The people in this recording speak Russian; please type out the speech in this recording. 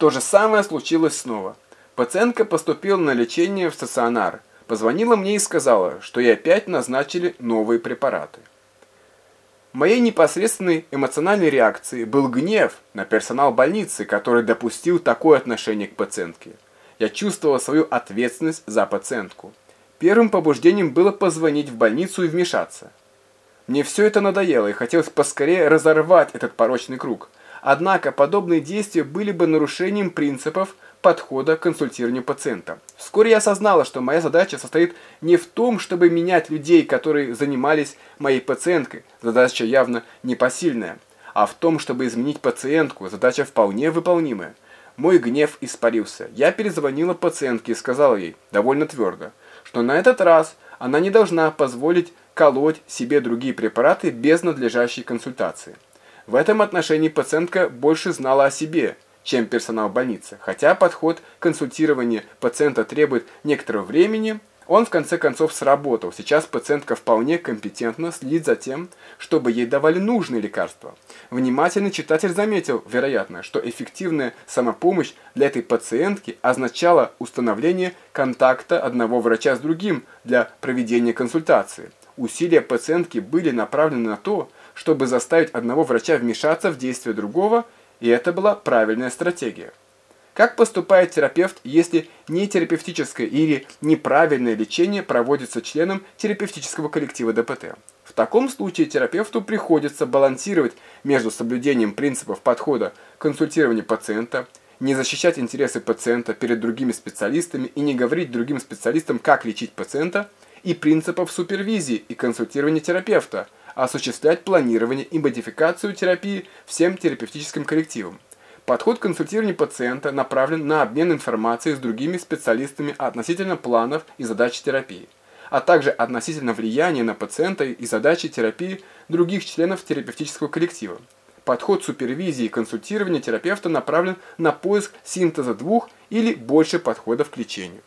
То же самое случилось снова. Пациентка поступила на лечение в стационар, позвонила мне и сказала, что ей опять назначили новые препараты. Моей непосредственной эмоциональной реакцией был гнев на персонал больницы, который допустил такое отношение к пациентке. Я чувствовал свою ответственность за пациентку. Первым побуждением было позвонить в больницу и вмешаться. Мне все это надоело и хотелось поскорее разорвать этот порочный круг. Однако подобные действия были бы нарушением принципов подхода к консультированию пациента. Вскоре я осознала, что моя задача состоит не в том, чтобы менять людей, которые занимались моей пациенткой, задача явно непосильная, а в том, чтобы изменить пациентку, задача вполне выполнимая. Мой гнев испарился. Я перезвонила пациентке и сказала ей, довольно твердо, что на этот раз она не должна позволить колоть себе другие препараты без надлежащей консультации. В этом отношении пациентка больше знала о себе – чем персонал больницы. Хотя подход консультирования пациента требует некоторого времени, он в конце концов сработал. Сейчас пациентка вполне компетентно следит за тем, чтобы ей давали нужные лекарства. Внимательный читатель заметил, вероятно, что эффективная самопомощь для этой пациентки означала установление контакта одного врача с другим для проведения консультации. Усилия пациентки были направлены на то, чтобы заставить одного врача вмешаться в действия другого – и это была правильная стратегия. Как поступает терапевт, если нетерапевтическое или неправильное лечение проводится членом терапевтического коллектива ДПТ? В таком случае терапевту приходится балансировать между соблюдением принципов подхода консультирования пациента, не защищать интересы пациента перед другими специалистами и не говорить другим специалистам, как лечить пациента, и принципов супервизии и консультирования терапевта – осуществлять планирование и модификацию терапии всем терапевтическим коллективам. Подход консультирования пациента направлен на обмен информацией с другими специалистами относительно планов и задач терапии, а также относительно влияния на пациента и задачи терапии других членов терапевтического коллектива. Подход супервизии и консультирования терапевта направлен на поиск синтеза двух или больше подходов к лечению.